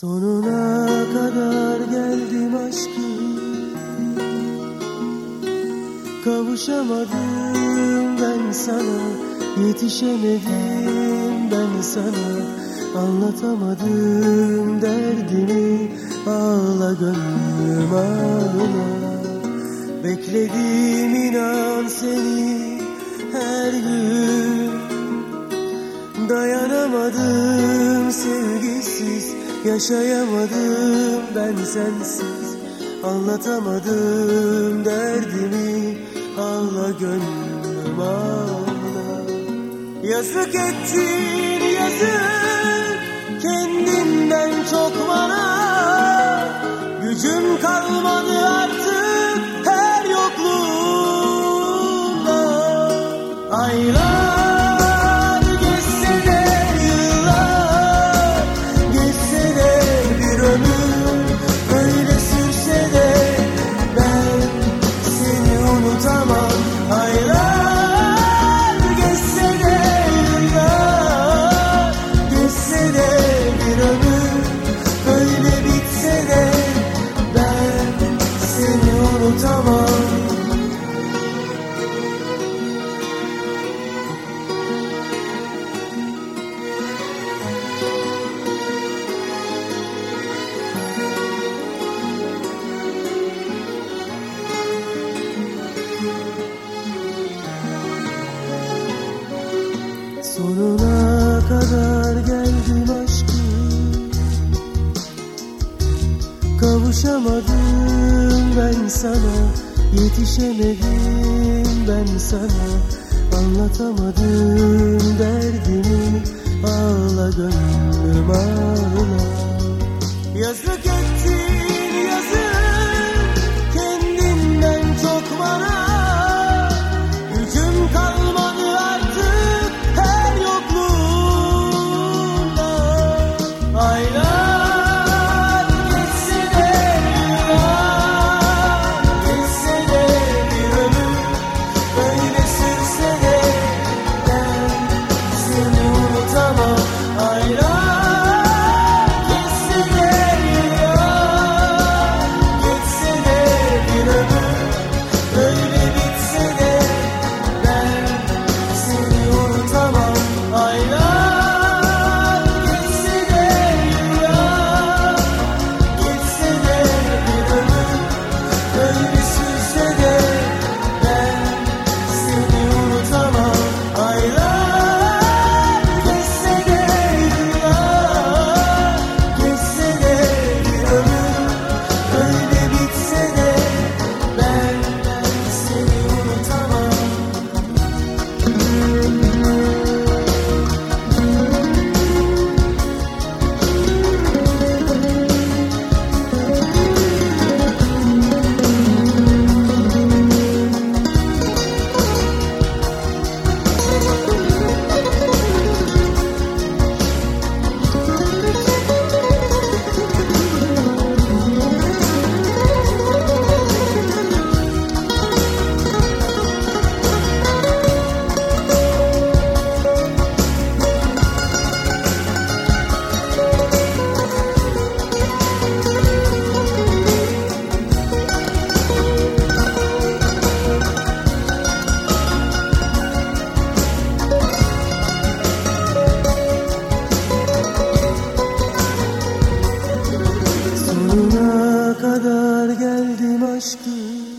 Sonuna kadar geldim aşkım. Kavuşamadım ben sana Yetişemedim ben sana. Anlatamadım derdimi Ağla gönlüm ağla. Bekledim inan seni Yaşayamadım ben sensiz. Anlatamadım derdimi. Ağla gönlüm ağla. Yazık ettin yazık. Kendinden çok bana Ulaşamadım ben sana. Yetişemedim ben sana. Anlatamadım derdimi. Ağla gönlüm ağla. Yazık ettin yazık aşkı